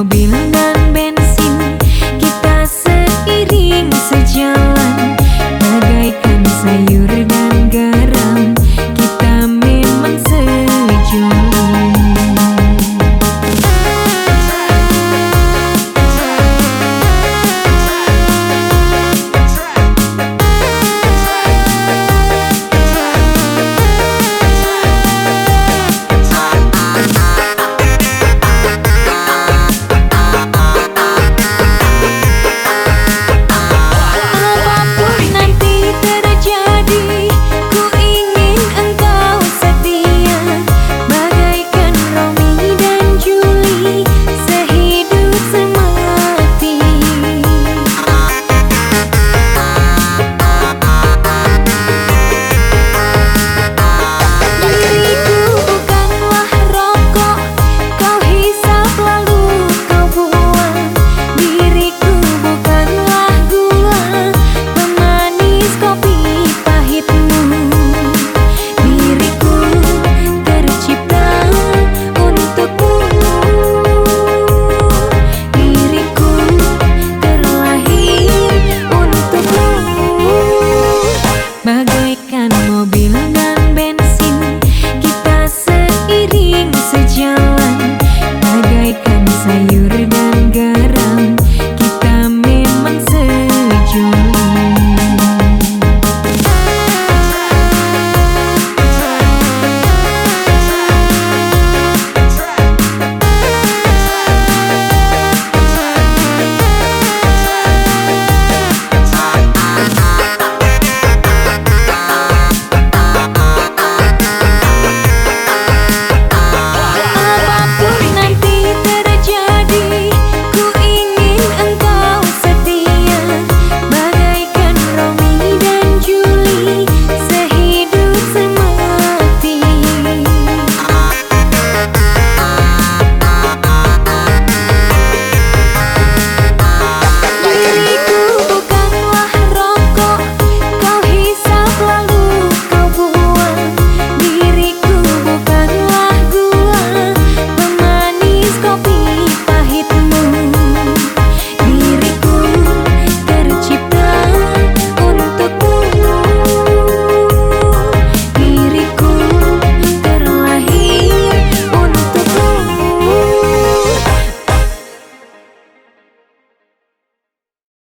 mobil